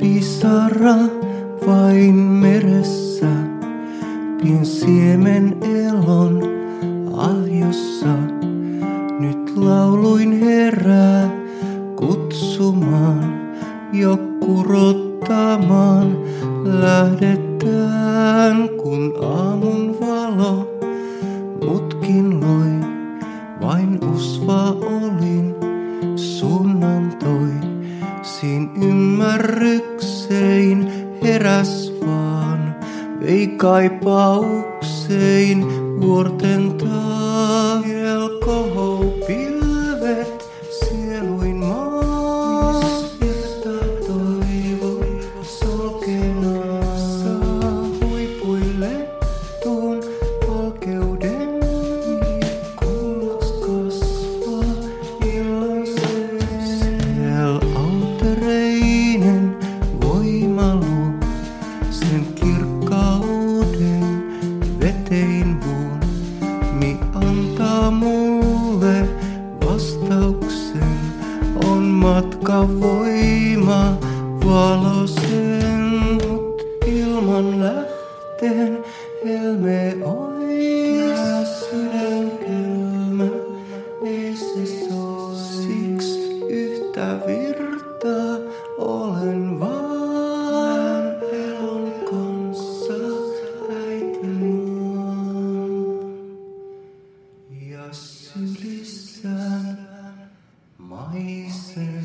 pisara vain meressä, pien siemen elon ahjossa. Nyt lauluin herää kutsumaan, jo kurottamaan lähdetään, kun aamun valo mutkin loi. Vain usva olin, suunnan toi, siin ymmärryksein heräs vaan, vei kaipaukseen vuorten taa. Vetein vuon. Mi antaa mulle vastauksen, on matka voima valosen, mut ilman lähteen helme ois. Sydän kylmä, ei se soi. Siksi yhtä virtaa Yasulisan, my sin.